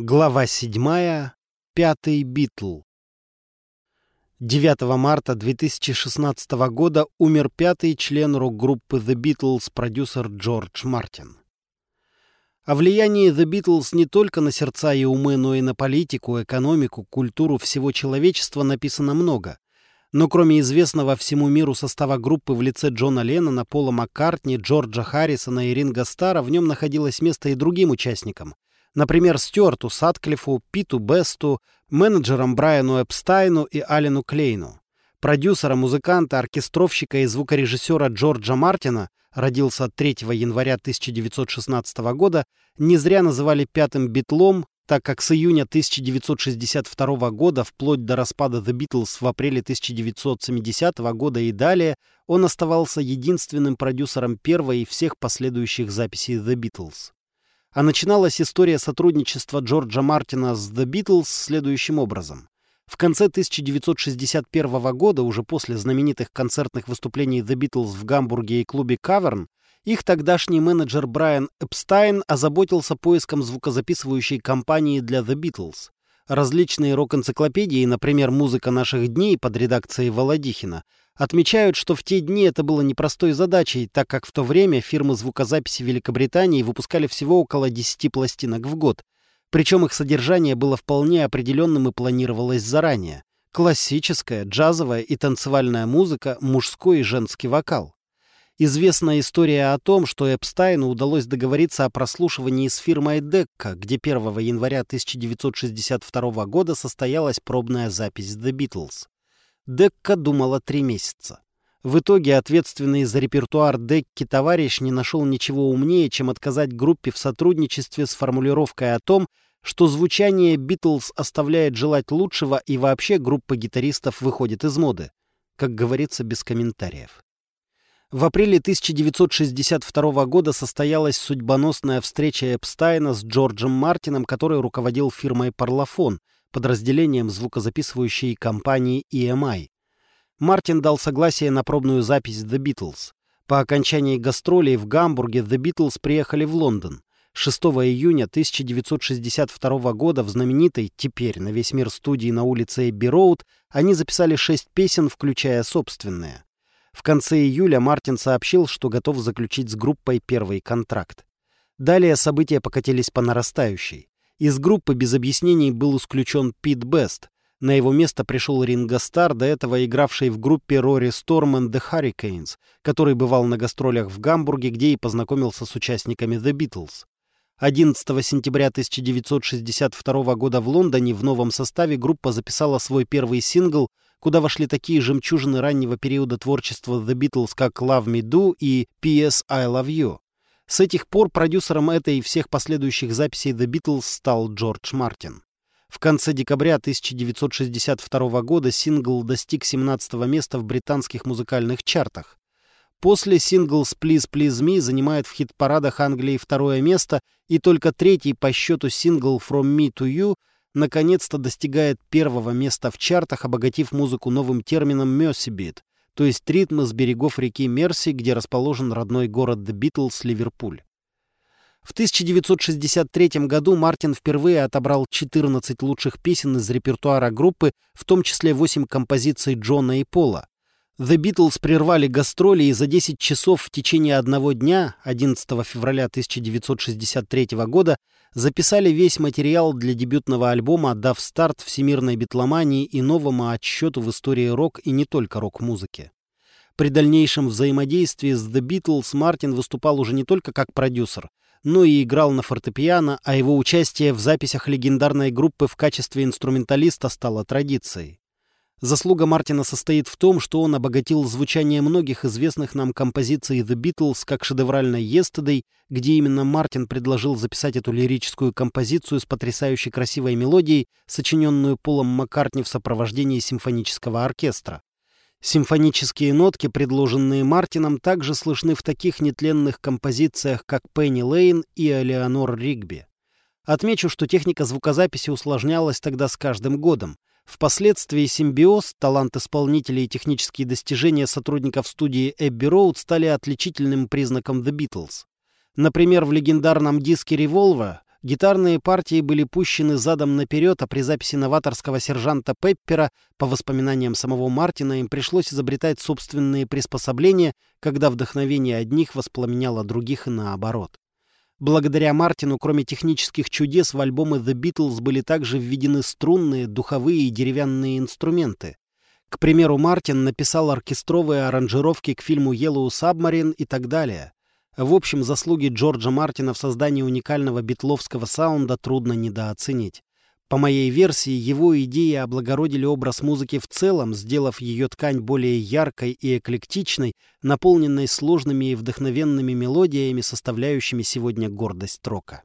Глава 7. Пятый Битл. 9 марта 2016 года умер пятый член рок-группы The Beatles, продюсер Джордж Мартин. О влиянии The Beatles не только на сердца и умы, но и на политику, экономику, культуру всего человечества написано много. Но кроме известного всему миру состава группы в лице Джона Леннона, Пола Маккартни, Джорджа Харрисона и Ринга Стара в нем находилось место и другим участникам – Например, Стюарту Сатклифу, Питу Бесту, менеджерам Брайану Эпстайну и Алину Клейну. Продюсера, музыканта, оркестровщика и звукорежиссера Джорджа Мартина, родился 3 января 1916 года, не зря называли пятым битлом, так как с июня 1962 года вплоть до распада The Beatles в апреле 1970 года и далее он оставался единственным продюсером первой и всех последующих записей The Beatles. А начиналась история сотрудничества Джорджа Мартина с The Beatles следующим образом. В конце 1961 года, уже после знаменитых концертных выступлений The Beatles в Гамбурге и клубе «Каверн», их тогдашний менеджер Брайан Эпстайн озаботился поиском звукозаписывающей компании для The Beatles. Различные рок-энциклопедии, например, «Музыка наших дней» под редакцией Володихина, Отмечают, что в те дни это было непростой задачей, так как в то время фирмы звукозаписи Великобритании выпускали всего около 10 пластинок в год. Причем их содержание было вполне определенным и планировалось заранее. Классическая, джазовая и танцевальная музыка, мужской и женский вокал. Известна история о том, что Эпстайну удалось договориться о прослушивании с фирмой Декка, где 1 января 1962 года состоялась пробная запись The Beatles. Декка думала три месяца. В итоге ответственный за репертуар Декки товарищ не нашел ничего умнее, чем отказать группе в сотрудничестве с формулировкой о том, что звучание Битлз оставляет желать лучшего и вообще группа гитаристов выходит из моды. Как говорится, без комментариев. В апреле 1962 года состоялась судьбоносная встреча Эпстайна с Джорджем Мартином, который руководил фирмой «Парлофон», подразделением звукозаписывающей компании EMI. Мартин дал согласие на пробную запись The Beatles. По окончании гастролей в Гамбурге The Beatles приехали в Лондон. 6 июня 1962 года в знаменитой, теперь на весь мир студии на улице Эбби Роуд, они записали шесть песен, включая собственные. В конце июля Мартин сообщил, что готов заключить с группой первый контракт. Далее события покатились по нарастающей. Из группы без объяснений был исключен Пит Бест. На его место пришел Ринго Стар, до этого игравший в группе Рори and the Hurricanes, который бывал на гастролях в Гамбурге, где и познакомился с участниками The Beatles. 11 сентября 1962 года в Лондоне в новом составе группа записала свой первый сингл, куда вошли такие жемчужины раннего периода творчества The Beatles, как Love Me Do и P.S. I Love You. С этих пор продюсером этой и всех последующих записей The Beatles стал Джордж Мартин. В конце декабря 1962 года сингл достиг 17 места в британских музыкальных чартах. После сингл «Please Please Me» занимает в хит-парадах Англии второе место, и только третий по счету сингл «From Me to You» наконец-то достигает первого места в чартах, обогатив музыку новым термином «Mercy Beat», то есть ритмы с берегов реки Мерси, где расположен родной город The Beatles, Ливерпуль. В 1963 году Мартин впервые отобрал 14 лучших песен из репертуара группы, в том числе 8 композиций Джона и Пола. The Beatles прервали гастроли и за 10 часов в течение одного дня, 11 февраля 1963 года, записали весь материал для дебютного альбома, дав старт всемирной битломании и новому отсчету в истории рок и не только рок-музыки. При дальнейшем взаимодействии с The Beatles Мартин выступал уже не только как продюсер, но и играл на фортепиано, а его участие в записях легендарной группы в качестве инструменталиста стало традицией. Заслуга Мартина состоит в том, что он обогатил звучание многих известных нам композиций The Beatles, как шедевральной Yesterday, где именно Мартин предложил записать эту лирическую композицию с потрясающе красивой мелодией, сочиненную Полом Маккартни в сопровождении симфонического оркестра. Симфонические нотки, предложенные Мартином, также слышны в таких нетленных композициях, как «Пенни Лейн» и «Элеонор Ригби». Отмечу, что техника звукозаписи усложнялась тогда с каждым годом. Впоследствии симбиоз, талант исполнителей и технические достижения сотрудников студии Эбби Роуд стали отличительным признаком The Beatles. Например, в легендарном диске Revolver Гитарные партии были пущены задом наперед, а при записи новаторского сержанта Пеппера, по воспоминаниям самого Мартина, им пришлось изобретать собственные приспособления, когда вдохновение одних воспламеняло других и наоборот. Благодаря Мартину, кроме технических чудес, в альбомы The Beatles были также введены струнные, духовые и деревянные инструменты. К примеру, Мартин написал оркестровые аранжировки к фильму «Yellow Submarine» и так далее. В общем, заслуги Джорджа Мартина в создании уникального битловского саунда трудно недооценить. По моей версии, его идеи облагородили образ музыки в целом, сделав ее ткань более яркой и эклектичной, наполненной сложными и вдохновенными мелодиями, составляющими сегодня гордость рока.